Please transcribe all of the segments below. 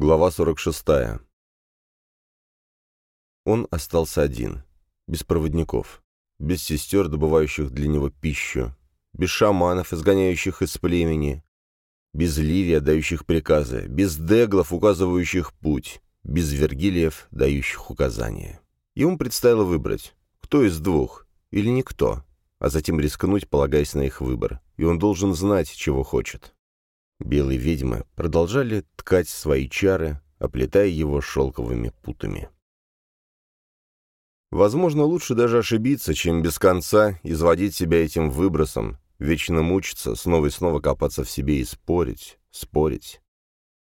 Глава 46. Он остался один, без проводников, без сестер, добывающих для него пищу, без шаманов, изгоняющих из племени, без Ливия, дающих приказы, без деглов, указывающих путь, без Вергилиев, дающих указания. Ему предстояло выбрать, кто из двух, или никто, а затем рискнуть, полагаясь на их выбор, и он должен знать, чего хочет. Белые ведьмы продолжали ткать свои чары, оплетая его шелковыми путами. Возможно, лучше даже ошибиться, чем без конца изводить себя этим выбросом, вечно мучиться, снова и снова копаться в себе и спорить, спорить.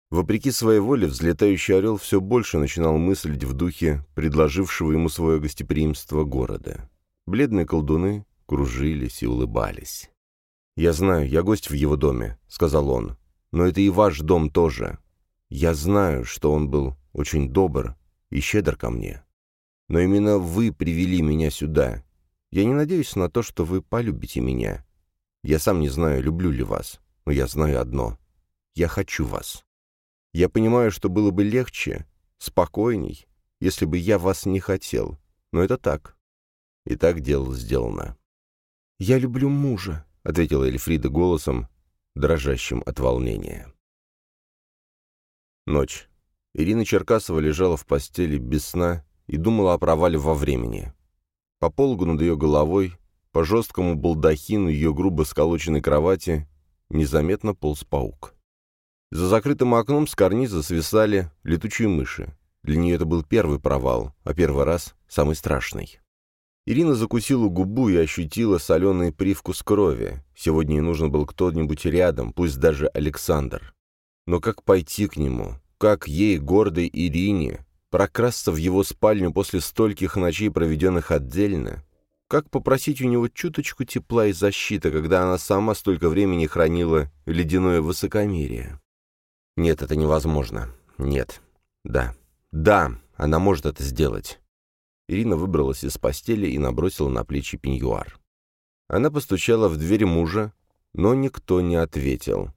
Вопреки своей воле, взлетающий орел все больше начинал мыслить в духе предложившего ему свое гостеприимство города. Бледные колдуны кружились и улыбались. «Я знаю, я гость в его доме», — сказал он но это и ваш дом тоже. Я знаю, что он был очень добр и щедр ко мне. Но именно вы привели меня сюда. Я не надеюсь на то, что вы полюбите меня. Я сам не знаю, люблю ли вас, но я знаю одно. Я хочу вас. Я понимаю, что было бы легче, спокойней, если бы я вас не хотел. Но это так. И так дело сделано. «Я люблю мужа», — ответила Эльфрида голосом, дрожащим от волнения. Ночь. Ирина Черкасова лежала в постели без сна и думала о провале во времени. По полгу над ее головой, по жесткому балдахину ее грубо сколоченной кровати, незаметно полз паук. За закрытым окном с карниза свисали летучие мыши. Для нее это был первый провал, а первый раз — самый страшный. Ирина закусила губу и ощутила соленый привкус крови. Сегодня ей нужен был кто-нибудь рядом, пусть даже Александр. Но как пойти к нему? Как ей, гордой Ирине, прокрасться в его спальню после стольких ночей, проведенных отдельно? Как попросить у него чуточку тепла и защиты, когда она сама столько времени хранила ледяное высокомерие? Нет, это невозможно. Нет. Да. Да, она может это сделать. Ирина выбралась из постели и набросила на плечи пеньюар. Она постучала в дверь мужа, но никто не ответил.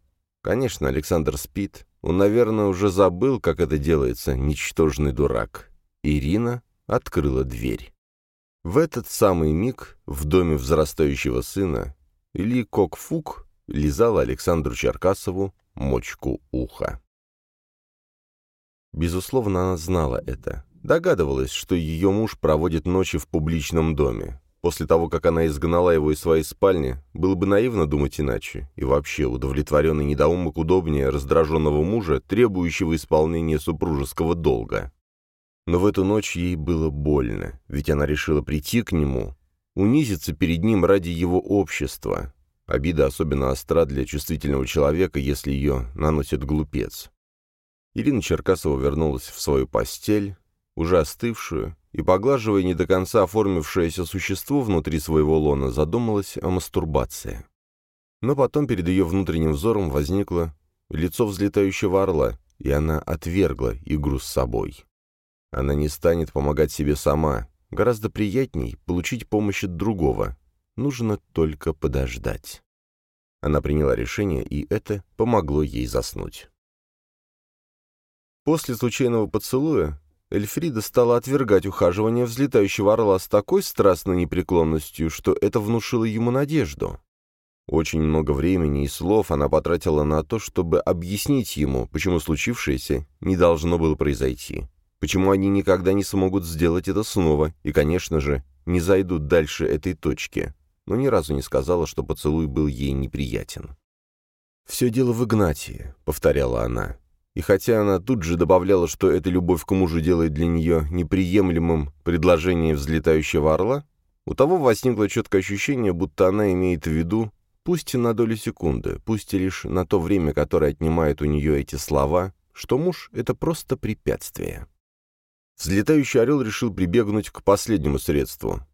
Конечно, Александр спит. Он, наверное, уже забыл, как это делается, ничтожный дурак. Ирина открыла дверь. В этот самый миг в доме взрастающего сына Ильи Кокфук лизала Александру Черкасову мочку уха. Безусловно, она знала это. Догадывалась, что ее муж проводит ночи в публичном доме. После того, как она изгнала его из своей спальни, было бы наивно думать иначе. И вообще, удовлетворенный недоумок удобнее раздраженного мужа, требующего исполнения супружеского долга. Но в эту ночь ей было больно, ведь она решила прийти к нему, унизиться перед ним ради его общества. Обида особенно остра для чувствительного человека, если ее наносит глупец. Ирина Черкасова вернулась в свою постель, уже остывшую, и, поглаживая не до конца оформившееся существо внутри своего лона, задумалась о мастурбации. Но потом перед ее внутренним взором возникло лицо взлетающего орла, и она отвергла игру с собой. Она не станет помогать себе сама. Гораздо приятней получить помощь от другого. Нужно только подождать. Она приняла решение, и это помогло ей заснуть. После случайного поцелуя Эльфрида стала отвергать ухаживание взлетающего орла с такой страстной непреклонностью, что это внушило ему надежду. Очень много времени и слов она потратила на то, чтобы объяснить ему, почему случившееся не должно было произойти, почему они никогда не смогут сделать это снова и, конечно же, не зайдут дальше этой точки, но ни разу не сказала, что поцелуй был ей неприятен. «Все дело в Игнатии», — повторяла она. И хотя она тут же добавляла, что эта любовь к мужу делает для нее неприемлемым предложение взлетающего орла, у того возникло четкое ощущение, будто она имеет в виду, пусть и на долю секунды, пусть и лишь на то время, которое отнимает у нее эти слова, что муж — это просто препятствие. Взлетающий орел решил прибегнуть к последнему средству —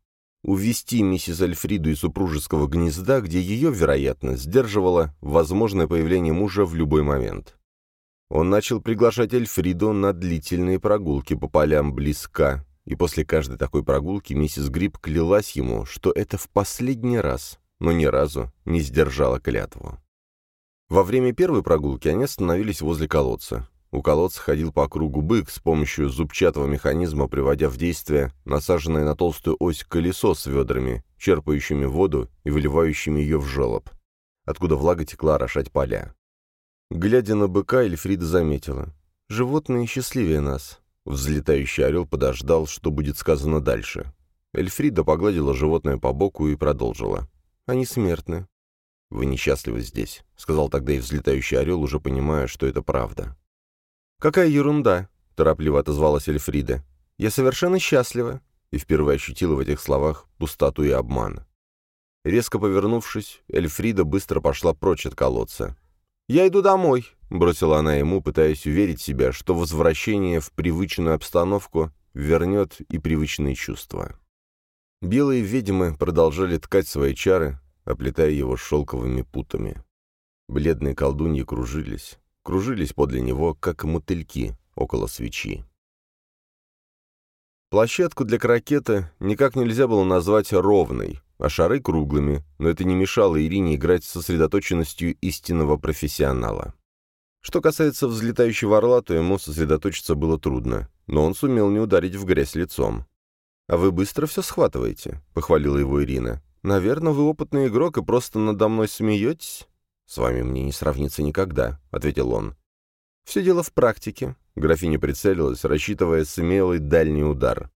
увести миссис Альфриду из супружеского гнезда, где ее, вероятно, сдерживало возможное появление мужа в любой момент. Он начал приглашать Эльфриду на длительные прогулки по полям близка, и после каждой такой прогулки миссис Гриб клялась ему, что это в последний раз, но ни разу не сдержала клятву. Во время первой прогулки они остановились возле колодца. У колодца ходил по кругу бык с помощью зубчатого механизма, приводя в действие насаженное на толстую ось колесо с ведрами, черпающими воду и выливающими ее в желоб, откуда влага текла орошать поля. Глядя на быка, Эльфрида заметила. «Животные счастливее нас». Взлетающий орел подождал, что будет сказано дальше. Эльфрида погладила животное по боку и продолжила. «Они смертны». «Вы несчастливы здесь», — сказал тогда и взлетающий орел, уже понимая, что это правда. «Какая ерунда!» — торопливо отозвалась Эльфрида. «Я совершенно счастлива!» и впервые ощутила в этих словах пустоту и обман. Резко повернувшись, Эльфрида быстро пошла прочь от колодца. «Я иду домой», — бросила она ему, пытаясь уверить себя, что возвращение в привычную обстановку вернет и привычные чувства. Белые ведьмы продолжали ткать свои чары, оплетая его шелковыми путами. Бледные колдуньи кружились, кружились подле него, как мотыльки около свечи. Площадку для крокета никак нельзя было назвать ровной, а шары круглыми, но это не мешало Ирине играть с сосредоточенностью истинного профессионала. Что касается взлетающего орла, то ему сосредоточиться было трудно, но он сумел не ударить в грязь лицом. «А вы быстро все схватываете», — похвалила его Ирина. «Наверное, вы опытный игрок и просто надо мной смеетесь?» «С вами мне не сравнится никогда», — ответил он. «Все дело в практике», — графиня прицелилась, рассчитывая смелый дальний удар.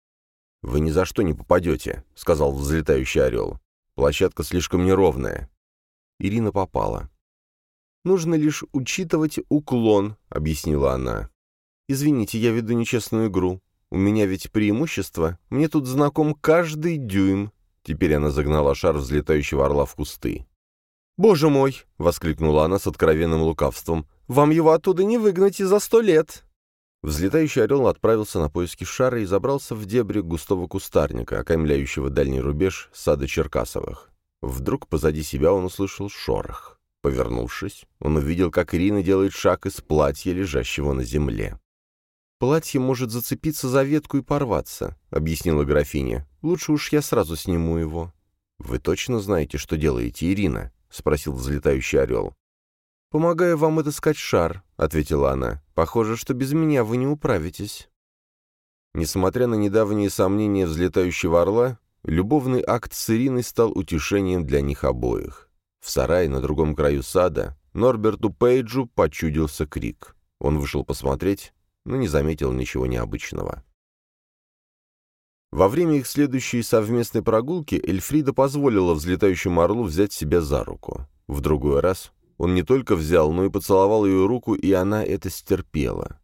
«Вы ни за что не попадете», — сказал взлетающий орел. «Площадка слишком неровная». Ирина попала. «Нужно лишь учитывать уклон», — объяснила она. «Извините, я веду нечестную игру. У меня ведь преимущество. Мне тут знаком каждый дюйм». Теперь она загнала шар взлетающего орла в кусты. «Боже мой!» — воскликнула она с откровенным лукавством. «Вам его оттуда не выгнать и за сто лет!» Взлетающий орел отправился на поиски шара и забрался в дебри густого кустарника, окаймляющего дальний рубеж сада Черкасовых. Вдруг позади себя он услышал шорох. Повернувшись, он увидел, как Ирина делает шаг из платья, лежащего на земле. «Платье может зацепиться за ветку и порваться», — объяснила графиня. «Лучше уж я сразу сниму его». «Вы точно знаете, что делаете, Ирина?» — спросил взлетающий орел. «Помогаю вам отыскать шар», — ответила она. «Похоже, что без меня вы не управитесь». Несмотря на недавние сомнения взлетающего орла, любовный акт с Ириной стал утешением для них обоих. В сарае на другом краю сада Норберту Пейджу почудился крик. Он вышел посмотреть, но не заметил ничего необычного. Во время их следующей совместной прогулки Эльфрида позволила взлетающему орлу взять себя за руку. В другой раз он не только взял, но и поцеловал ее руку, и она это стерпела.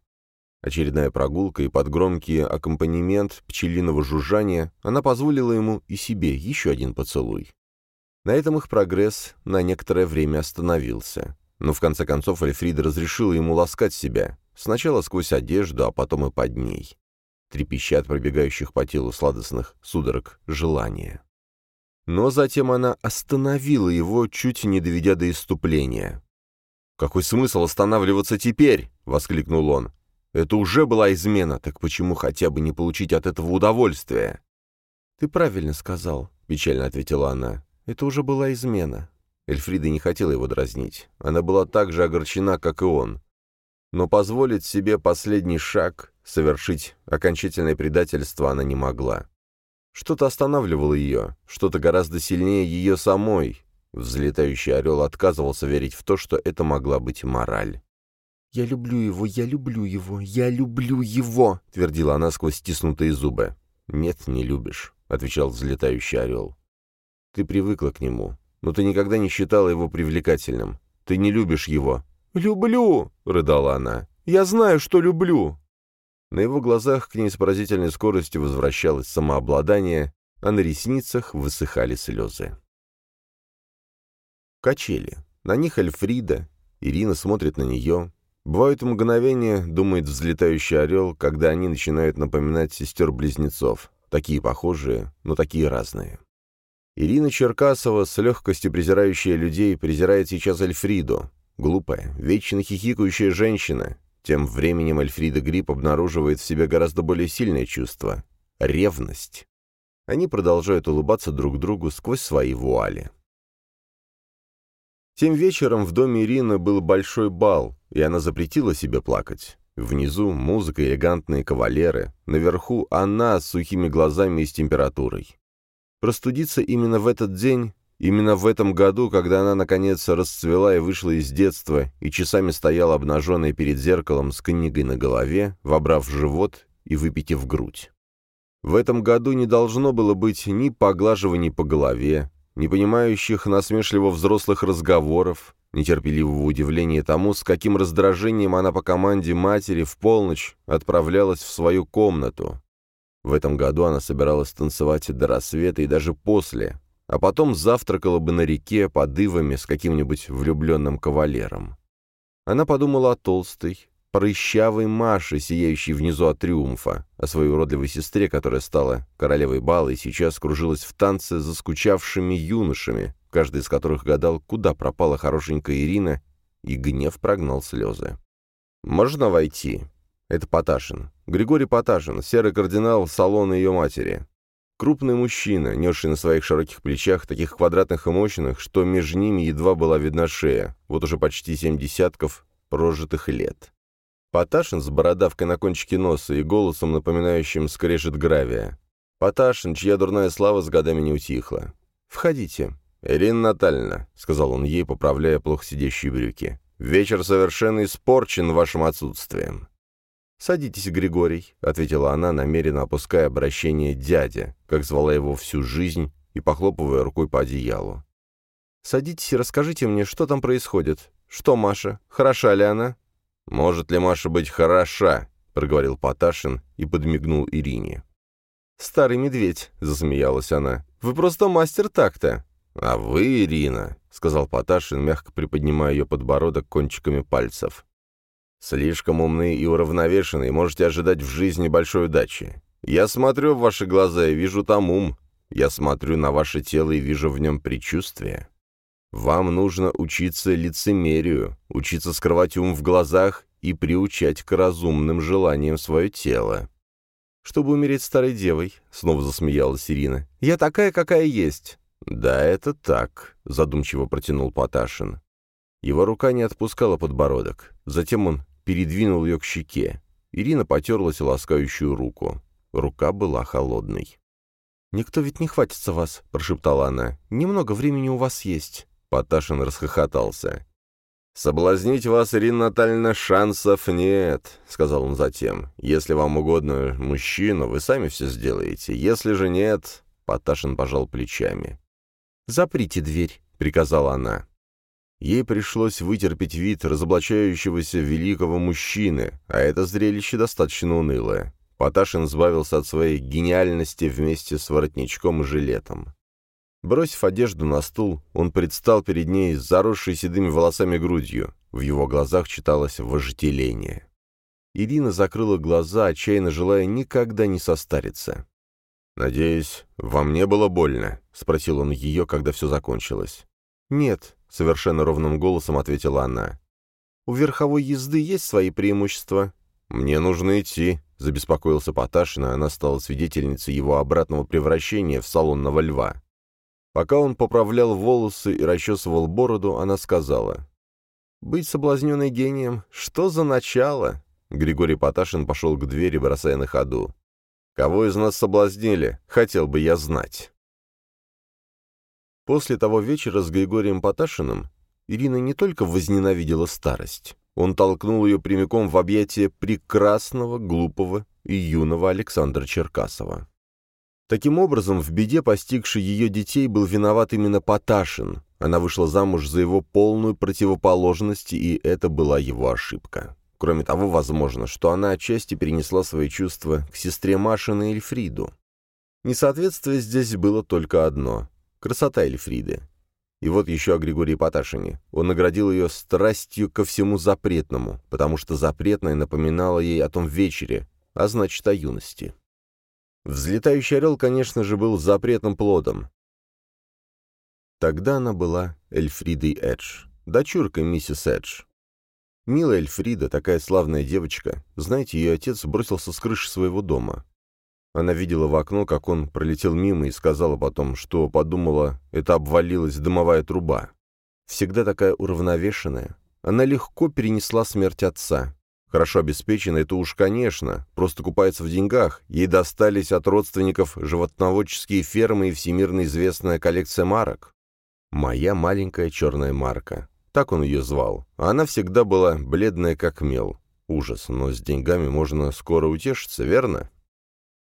Очередная прогулка и под громкий аккомпанемент пчелиного жужжания она позволила ему и себе еще один поцелуй. На этом их прогресс на некоторое время остановился. Но в конце концов Эльфрида разрешила ему ласкать себя, сначала сквозь одежду, а потом и под ней трепеща от пробегающих по телу сладостных судорог желания. Но затем она остановила его, чуть не доведя до иступления. «Какой смысл останавливаться теперь?» — воскликнул он. «Это уже была измена, так почему хотя бы не получить от этого удовольствия?» «Ты правильно сказал», — печально ответила она. «Это уже была измена». Эльфрида не хотела его дразнить. Она была так же огорчена, как и он. Но позволить себе последний шаг Совершить окончательное предательство она не могла. Что-то останавливало ее, что-то гораздо сильнее ее самой. Взлетающий орел отказывался верить в то, что это могла быть мораль. «Я люблю его, я люблю его, я люблю его!» — твердила она сквозь стиснутые зубы. «Нет, не любишь», — отвечал взлетающий орел. «Ты привыкла к нему, но ты никогда не считала его привлекательным. Ты не любишь его». «Люблю!» — рыдала она. «Я знаю, что люблю!» На его глазах к ней с поразительной скоростью возвращалось самообладание, а на ресницах высыхали слезы. Качели. На них Альфрида. Ирина смотрит на нее. Бывают мгновения, думает взлетающий орел, когда они начинают напоминать сестер-близнецов. Такие похожие, но такие разные. Ирина Черкасова, с легкостью презирающая людей, презирает сейчас Альфриду. Глупая, вечно хихикающая женщина, тем временем Эльфрида Грипп обнаруживает в себе гораздо более сильное чувство — ревность. Они продолжают улыбаться друг другу сквозь свои вуали. Тем вечером в доме Ирины был большой бал, и она запретила себе плакать. Внизу музыка, элегантные кавалеры, наверху она с сухими глазами и с температурой. Простудиться именно в этот день, именно в этом году, когда она, наконец, расцвела и вышла из детства и часами стояла обнаженная перед зеркалом с книгой на голове, вобрав живот и выпитив грудь. В этом году не должно было быть ни поглаживаний по голове, ни понимающих насмешливо взрослых разговоров, нетерпеливого удивления тому, с каким раздражением она по команде матери в полночь отправлялась в свою комнату. В этом году она собиралась танцевать до рассвета и даже после, а потом завтракала бы на реке под ивами с каким-нибудь влюбленным кавалером. Она подумала о толстой, прыщавой Маше, сияющей внизу от триумфа, о своей уродливой сестре, которая стала королевой бала и сейчас кружилась в танце за скучавшими юношами, каждый из которых гадал, куда пропала хорошенькая Ирина, и гнев прогнал слезы. «Можно войти?» Это Поташин. Григорий Поташин, серый кардинал салона ее матери. Крупный мужчина, несший на своих широких плечах, таких квадратных и мощных, что между ними едва была видна шея, вот уже почти семь десятков прожитых лет. Поташин с бородавкой на кончике носа и голосом, напоминающим скрежет гравия. Поташин, чья дурная слава с годами не утихла. «Входите». «Ирина Натальевна», — сказал он ей, поправляя плохо сидящие брюки, — «вечер совершенно испорчен вашим отсутствием». «Садитесь, Григорий», — ответила она, намеренно опуская обращение «дядя», как звала его всю жизнь, и похлопывая рукой по одеялу. «Садитесь и расскажите мне, что там происходит. Что Маша? Хороша ли она?» «Может ли Маша быть хороша?» — проговорил Поташин и подмигнул Ирине. «Старый медведь», — засмеялась она. «Вы просто мастер так-то». «А вы, Ирина», — сказал Поташин, мягко приподнимая ее подбородок кончиками пальцев. «Слишком умны и уравновешены, и можете ожидать в жизни большой удачи. Я смотрю в ваши глаза и вижу там ум. Я смотрю на ваше тело и вижу в нем предчувствие. Вам нужно учиться лицемерию, учиться скрывать ум в глазах и приучать к разумным желаниям свое тело. «Чтобы умереть старой девой», — снова засмеялась Ирина. «Я такая, какая есть». «Да, это так», — задумчиво протянул Поташин. Его рука не отпускала подбородок. Затем он передвинул ее к щеке. Ирина потерлась ласкающую руку. Рука была холодной. «Никто ведь не хватится вас», — прошептала она. «Немного времени у вас есть». Поташин расхохотался. «Соблазнить вас, Ирина Натальевна, шансов нет», — сказал он затем. «Если вам угодно мужчину, вы сами все сделаете. Если же нет...» — Поташин пожал плечами. «Заприте дверь», — приказала она. Ей пришлось вытерпеть вид разоблачающегося великого мужчины, а это зрелище достаточно унылое. Поташин избавился от своей гениальности вместе с воротничком и жилетом. Бросив одежду на стул, он предстал перед ней с заросшей седыми волосами грудью. В его глазах читалось вожделение. Ирина закрыла глаза, отчаянно желая никогда не состариться. «Надеюсь, вам не было больно?» — спросил он ее, когда все закончилось. «Нет», — совершенно ровным голосом ответила она. «У верховой езды есть свои преимущества?» «Мне нужно идти», — забеспокоился Поташин, и она стала свидетельницей его обратного превращения в салонного льва. Пока он поправлял волосы и расчесывал бороду, она сказала. «Быть соблазненной гением? Что за начало?» Григорий Поташин пошел к двери, бросая на ходу. «Кого из нас соблазнили? Хотел бы я знать». После того вечера с Григорием Поташиным Ирина не только возненавидела старость. Он толкнул ее прямиком в объятия прекрасного, глупого и юного Александра Черкасова. Таким образом, в беде, постигшей ее детей, был виноват именно Поташин. Она вышла замуж за его полную противоположность, и это была его ошибка. Кроме того, возможно, что она отчасти перенесла свои чувства к сестре Машины Эльфриду. Несоответствие здесь было только одно — красота Эльфриды. И вот еще о Григории Поташине. Он наградил ее страстью ко всему запретному, потому что запретное напоминало ей о том вечере, а значит, о юности. Взлетающий орел, конечно же, был запретным плодом. Тогда она была Эльфридой Эдж, дочуркой миссис Эдж. Милая Эльфрида, такая славная девочка, знаете, ее отец бросился с крыши своего дома. Она видела в окно, как он пролетел мимо и сказала потом, что подумала, это обвалилась дымовая труба. Всегда такая уравновешенная. Она легко перенесла смерть отца. Хорошо обеспечена, это уж конечно, просто купается в деньгах. Ей достались от родственников животноводческие фермы и всемирно известная коллекция марок. «Моя маленькая черная марка». Так он ее звал. А она всегда была бледная как мел. Ужас, но с деньгами можно скоро утешиться, верно?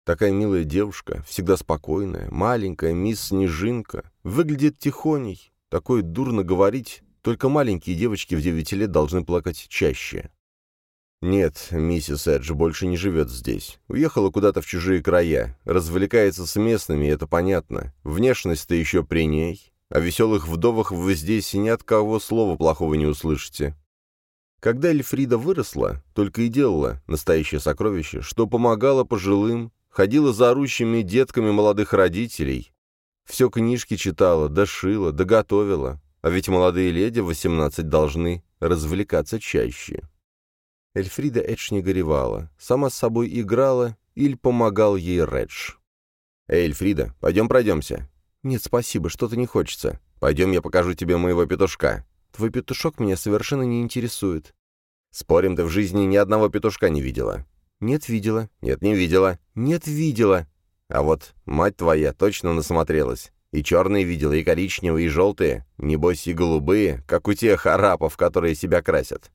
Такая милая девушка, всегда спокойная, маленькая мисс Снежинка, выглядит тихоней. Такое дурно говорить, только маленькие девочки в девяти лет должны плакать чаще. «Нет, миссис Эдж больше не живет здесь. Уехала куда-то в чужие края. Развлекается с местными, это понятно. Внешность-то еще при ней. О веселых вдовах вы здесь ни от кого слова плохого не услышите. Когда Эльфрида выросла, только и делала настоящее сокровище, что помогала пожилым, ходила за орущими детками молодых родителей. Все книжки читала, дошила, доготовила. А ведь молодые леди в 18 должны развлекаться чаще. Эльфрида Эдж не горевала, сама с собой играла или помогал ей Редж. «Эй, Эльфрида, пойдем пройдемся». «Нет, спасибо, что-то не хочется. Пойдем, я покажу тебе моего петушка». «Твой петушок меня совершенно не интересует». «Спорим, ты в жизни ни одного петушка не видела?» «Нет, видела». «Нет, не видела». «Нет, видела». «А вот мать твоя точно насмотрелась. И черные видела, и коричневые, и желтые. Небось, и голубые, как у тех арапов, которые себя красят».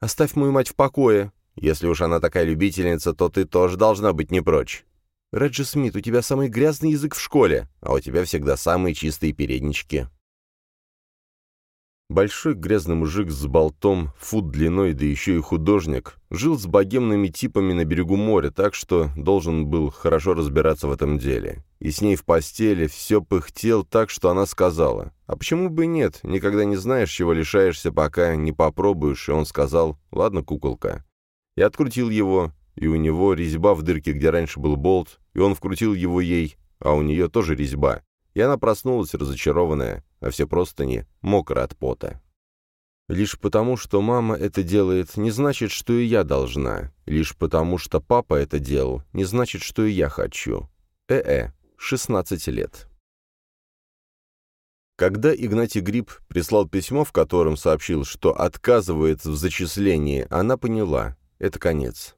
«Оставь мою мать в покое». «Если уж она такая любительница, то ты тоже должна быть не прочь». «Реджи Смит, у тебя самый грязный язык в школе, а у тебя всегда самые чистые переднички». Большой грязный мужик с болтом, фут длиной, да еще и художник, жил с богемными типами на берегу моря, так что должен был хорошо разбираться в этом деле. И с ней в постели все пыхтел так, что она сказала, «А почему бы нет? Никогда не знаешь, чего лишаешься, пока не попробуешь». И он сказал, «Ладно, куколка». И открутил его, и у него резьба в дырке, где раньше был болт, и он вкрутил его ей, а у нее тоже резьба. И она проснулась разочарованная, а все простыни мокры от пота. Лишь потому, что мама это делает, не значит, что и я должна. Лишь потому, что папа это делал, не значит, что и я хочу. Э-э, 16 лет. Когда Игнатий Гриб прислал письмо, в котором сообщил, что отказывается в зачислении, она поняла — это конец.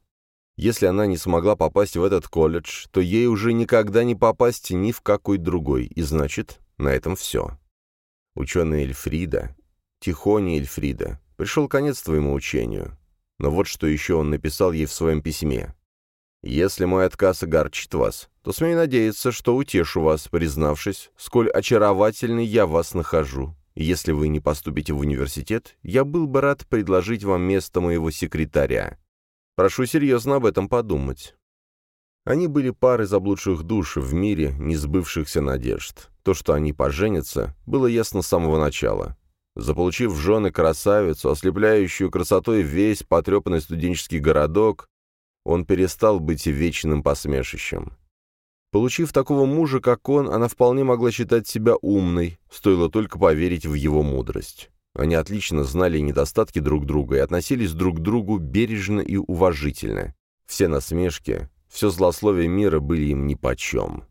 Если она не смогла попасть в этот колледж, то ей уже никогда не попасть ни в какой другой, и значит, на этом все. Ученый Эльфрида, Тихоня Эльфрида, пришел конец твоему учению. Но вот что еще он написал ей в своем письме. «Если мой отказ огорчит вас, то смею надеяться, что утешу вас, признавшись, сколь очаровательный я вас нахожу. Если вы не поступите в университет, я был бы рад предложить вам место моего секретаря. Прошу серьезно об этом подумать». Они были парой заблудших душ в мире несбывшихся надежд. То, что они поженятся, было ясно с самого начала. Заполучив в жены красавицу, ослепляющую красотой весь потрепанный студенческий городок, он перестал быть вечным посмешищем. Получив такого мужа, как он, она вполне могла считать себя умной, стоило только поверить в его мудрость. Они отлично знали недостатки друг друга и относились друг к другу бережно и уважительно. Все насмешки, все злословие мира были им нипочем.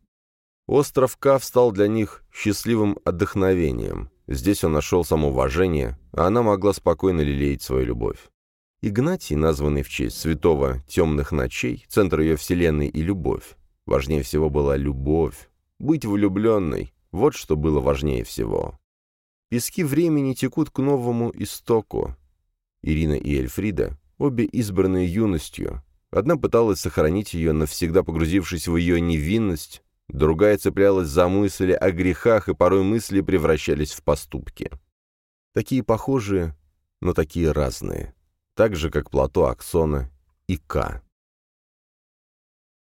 Остров Кав стал для них счастливым отдохновением. Здесь он нашел самоуважение, а она могла спокойно лелеять свою любовь. Игнатий, названный в честь святого темных ночей, центр ее вселенной и любовь. Важнее всего была любовь. Быть влюбленной — вот что было важнее всего. Пески времени текут к новому истоку. Ирина и Эльфрида, обе избранные юностью. Одна пыталась сохранить ее, навсегда погрузившись в ее невинность, Другая цеплялась за мысли о грехах, и порой мысли превращались в поступки. Такие похожие, но такие разные. Так же, как плато Аксона и К.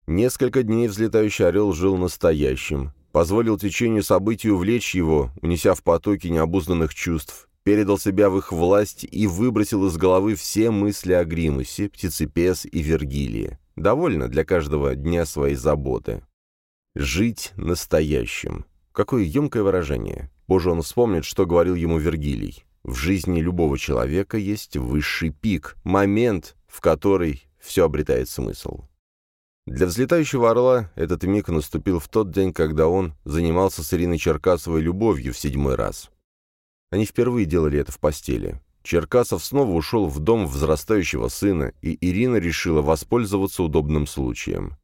Несколько дней взлетающий орел жил настоящим, позволил течению событий увлечь его, унеся в потоки необузданных чувств, передал себя в их власть и выбросил из головы все мысли о Гримусе, Птицепес и Вергилии. Довольно для каждого дня своей заботы. «Жить настоящим». Какое емкое выражение. Позже он вспомнит, что говорил ему Вергилий. В жизни любого человека есть высший пик, момент, в который все обретает смысл. Для взлетающего орла этот миг наступил в тот день, когда он занимался с Ириной Черкасовой любовью в седьмой раз. Они впервые делали это в постели. Черкасов снова ушел в дом взрастающего сына, и Ирина решила воспользоваться удобным случаем.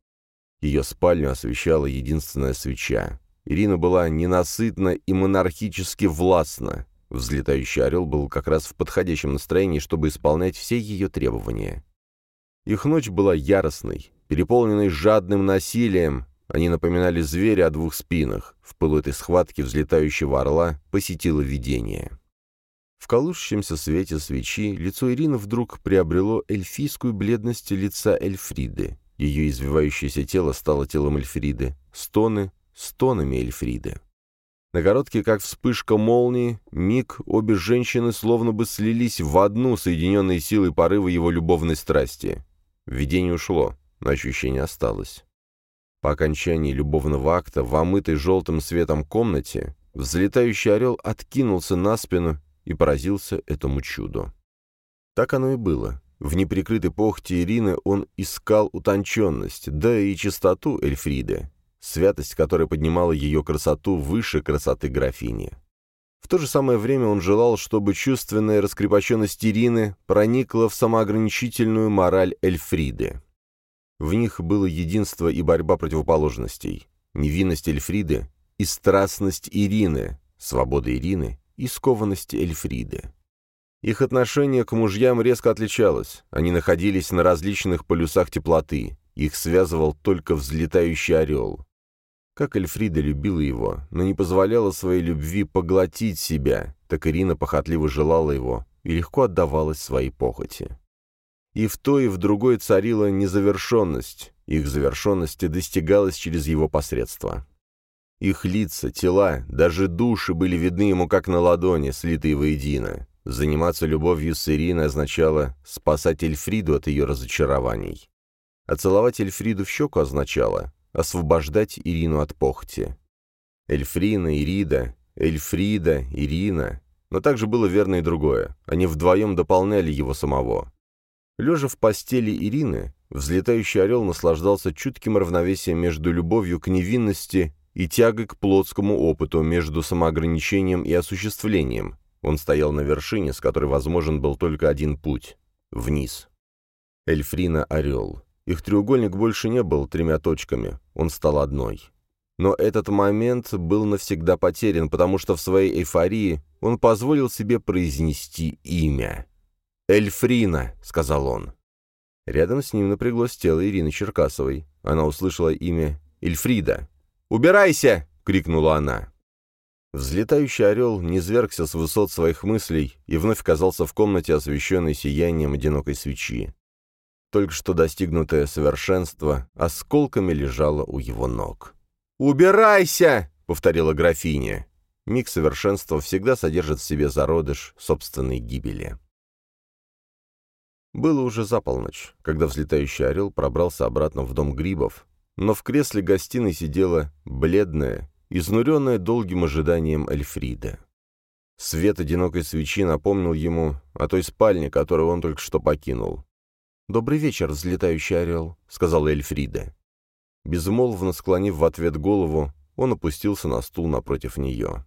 Ее спальню освещала единственная свеча. Ирина была ненасытна и монархически властна. Взлетающий орел был как раз в подходящем настроении, чтобы исполнять все ее требования. Их ночь была яростной, переполненной жадным насилием. Они напоминали зверя о двух спинах. В пылу этой схватки взлетающего орла посетило видение. В колышущемся свете свечи лицо Ирины вдруг приобрело эльфийскую бледность лица Эльфриды. Ее извивающееся тело стало телом Эльфриды, стоны — стонами Эльфриды. На короткий, как вспышка молнии, миг обе женщины словно бы слились в одну, соединенные силой порыва его любовной страсти. Видение ушло, но ощущение осталось. По окончании любовного акта в омытой желтым светом комнате взлетающий орел откинулся на спину и поразился этому чуду. Так оно и было. В неприкрытой похоти Ирины он искал утонченность, да и чистоту Эльфриды, святость, которая поднимала ее красоту выше красоты графини. В то же самое время он желал, чтобы чувственная раскрепощенность Ирины проникла в самоограничительную мораль Эльфриды. В них было единство и борьба противоположностей. Невинность Эльфриды и страстность Ирины, свобода Ирины и скованность Эльфриды. Их отношение к мужьям резко отличалось. Они находились на различных полюсах теплоты. Их связывал только взлетающий орел. Как Эльфрида любила его, но не позволяла своей любви поглотить себя, так Ирина похотливо желала его и легко отдавалась своей похоти. И в той, и в другой царила незавершенность, их завершенности достигалась через его посредство. Их лица, тела, даже души были видны ему как на ладони, слитые воедино. Заниматься любовью с Ириной означало спасать Эльфриду от ее разочарований. А целовать Эльфриду в щеку означало освобождать Ирину от похоти. Эльфрина, Ирида, Эльфрида, Ирина. Но также было верно и другое. Они вдвоем дополняли его самого. Лежа в постели Ирины, взлетающий орел наслаждался чутким равновесием между любовью к невинности и тягой к плотскому опыту между самоограничением и осуществлением. Он стоял на вершине, с которой возможен был только один путь — вниз. Эльфрина — орел. Их треугольник больше не был тремя точками, он стал одной. Но этот момент был навсегда потерян, потому что в своей эйфории он позволил себе произнести имя. «Эльфрина», — сказал он. Рядом с ним напряглось тело Ирины Черкасовой. Она услышала имя Эльфрида. «Убирайся!» — крикнула она. Взлетающий орел низвергся с высот своих мыслей и вновь оказался в комнате, освещенной сиянием одинокой свечи. Только что достигнутое совершенство осколками лежало у его ног. «Убирайся!» — повторила графиня. Миг совершенства всегда содержит в себе зародыш собственной гибели. Было уже за полночь, когда взлетающий орел пробрался обратно в дом грибов, но в кресле гостиной сидела бледная, изнуренная долгим ожиданием Эльфрида. Свет одинокой свечи напомнил ему о той спальне, которую он только что покинул. «Добрый вечер, взлетающий орел», — сказала Эльфрида. Безмолвно склонив в ответ голову, он опустился на стул напротив нее.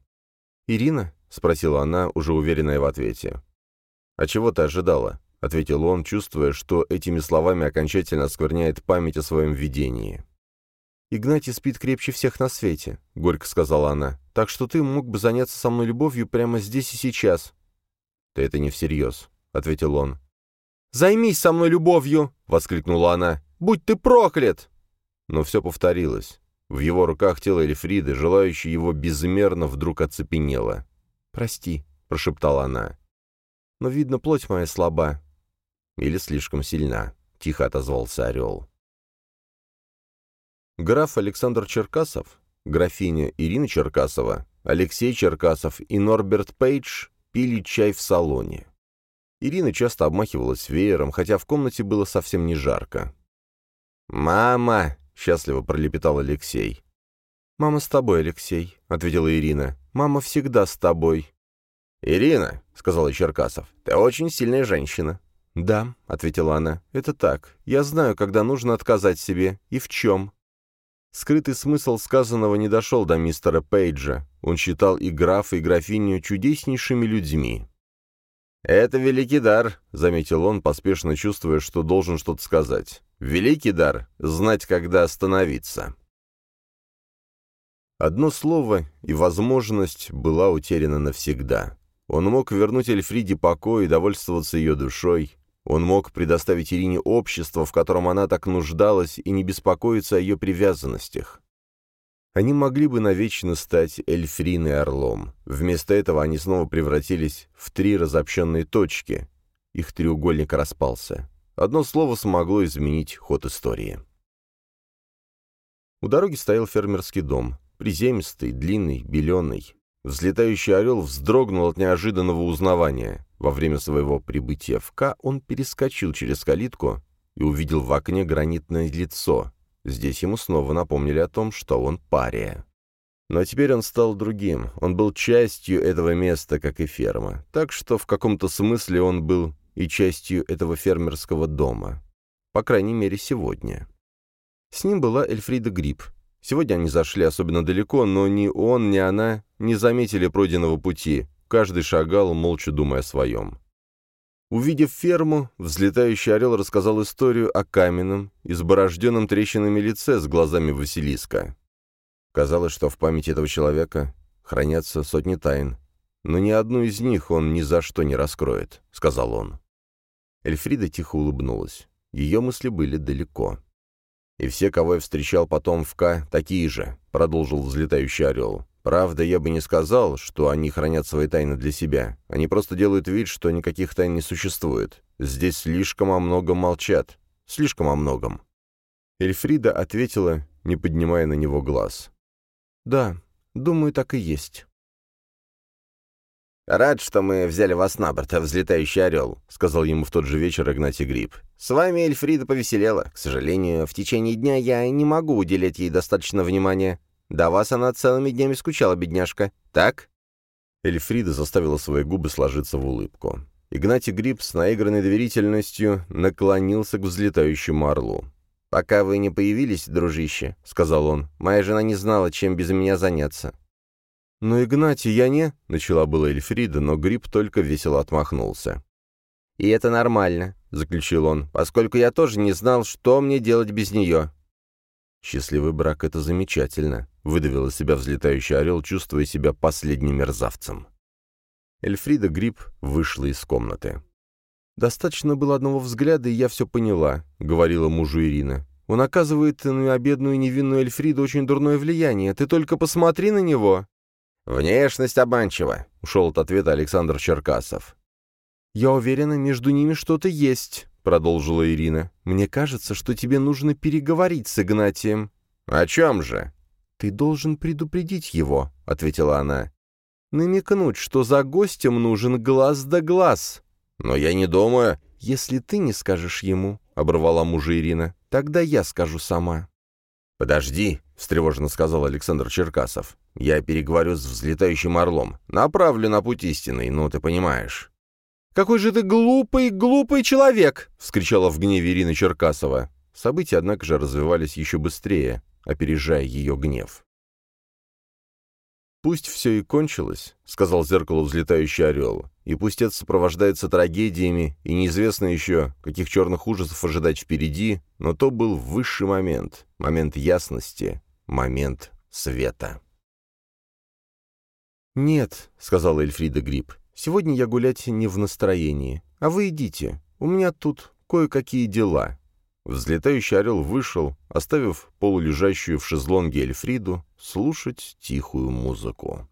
«Ирина?» — спросила она, уже уверенная в ответе. «А чего ты ожидала?» — ответил он, чувствуя, что этими словами окончательно оскверняет память о своем видении. «Игнатий спит крепче всех на свете», — горько сказала она. «Так что ты мог бы заняться со мной любовью прямо здесь и сейчас». «Ты это не всерьез», — ответил он. «Займись со мной любовью!» — воскликнула она. «Будь ты проклят!» Но все повторилось. В его руках тело Эльфриды, желающее его безмерно, вдруг оцепенело. «Прости», — прошептала она. «Но, видно, плоть моя слаба». «Или слишком сильна», — тихо отозвался орел. Граф Александр Черкасов, графиня Ирина Черкасова, Алексей Черкасов и Норберт Пейдж пили чай в салоне. Ирина часто обмахивалась веером, хотя в комнате было совсем не жарко. «Мама!» — счастливо пролепетал Алексей. «Мама с тобой, Алексей», — ответила Ирина. «Мама всегда с тобой». «Ирина», — сказал Черкасов, — «ты очень сильная женщина». «Да», — ответила она, — «это так. Я знаю, когда нужно отказать себе и в чем». Скрытый смысл сказанного не дошел до мистера Пейджа. Он считал и графа, и графиню чудеснейшими людьми. «Это великий дар», — заметил он, поспешно чувствуя, что должен что-то сказать. «Великий дар — знать, когда остановиться». Одно слово, и возможность была утеряна навсегда. Он мог вернуть Эльфриде покой и довольствоваться ее душой. Он мог предоставить Ирине общество, в котором она так нуждалась, и не беспокоиться о ее привязанностях. Они могли бы навечно стать Эльфрин и Орлом. Вместо этого они снова превратились в три разобщенные точки. Их треугольник распался. Одно слово смогло изменить ход истории. У дороги стоял фермерский дом. Приземистый, длинный, беленый. Взлетающий орел вздрогнул от неожиданного узнавания. Во время своего прибытия в К он перескочил через калитку и увидел в окне гранитное лицо, Здесь ему снова напомнили о том, что он пария. Но теперь он стал другим. Он был частью этого места, как и ферма. Так что в каком-то смысле он был и частью этого фермерского дома. По крайней мере, сегодня. С ним была Эльфрида Гриб. Сегодня они зашли особенно далеко, но ни он, ни она не заметили пройденного пути. Каждый шагал, молча думая о своем. Увидев ферму, взлетающий орел рассказал историю о каменном, изборожденном трещинами лице с глазами Василиска. Казалось, что в памяти этого человека хранятся сотни тайн, но ни одну из них он ни за что не раскроет, — сказал он. Эльфрида тихо улыбнулась. Ее мысли были далеко. «И все, кого я встречал потом в К, такие же», — продолжил взлетающий орел. Правда, я бы не сказал, что они хранят свои тайны для себя. Они просто делают вид, что никаких тайн не существует. Здесь слишком о многом молчат. Слишком о многом. Эльфрида ответила, не поднимая на него глаз. «Да, думаю, так и есть». «Рад, что мы взяли вас на борт, взлетающий орел», — сказал ему в тот же вечер Игнатий Гриб. «С вами Эльфрида повеселела. К сожалению, в течение дня я не могу уделять ей достаточно внимания. До вас она целыми днями скучала, бедняжка. Так?» Эльфрида заставила свои губы сложиться в улыбку. Игнатий Гриб с наигранной доверительностью наклонился к взлетающему орлу. «Пока вы не появились, дружище», — сказал он, — «моя жена не знала, чем без меня заняться». «Но, Игнатий, я не...» — начала была Эльфрида, но Гриб только весело отмахнулся. «И это нормально», — заключил он, — «поскольку я тоже не знал, что мне делать без нее». «Счастливый брак — это замечательно», — выдавил из себя взлетающий орел, чувствуя себя последним мерзавцем. Эльфрида Гриб вышла из комнаты. «Достаточно было одного взгляда, и я все поняла», — говорила мужу Ирина. «Он оказывает на бедную невинную Эльфриду очень дурное влияние. Ты только посмотри на него!» «Внешность обманчива», — ушел от ответа Александр Черкасов. «Я уверена, между ними что-то есть», — продолжила Ирина. «Мне кажется, что тебе нужно переговорить с Игнатием». «О чем же?» «Ты должен предупредить его», — ответила она. «Намекнуть, что за гостем нужен глаз да глаз». «Но я не думаю...» «Если ты не скажешь ему», — оборвала мужа Ирина, — «тогда я скажу сама». «Подожди», — встревоженно сказал Александр Черкасов. «Я переговорю с взлетающим орлом. Направлю на путь истинный, ну, ты понимаешь». «Какой же ты глупый, глупый человек!» — вскричала в гневе Ирина Черкасова. События, однако же, развивались еще быстрее опережая ее гнев. «Пусть все и кончилось», — сказал зеркалу взлетающий орел, «и пусть это сопровождается трагедиями, и неизвестно еще, каких черных ужасов ожидать впереди, но то был высший момент, момент ясности, момент света». «Нет», — сказала Эльфрида Гриб, — «сегодня я гулять не в настроении, а вы идите, у меня тут кое-какие дела». Взлетающий орел вышел, оставив полулежащую в шезлонге Эльфриду слушать тихую музыку.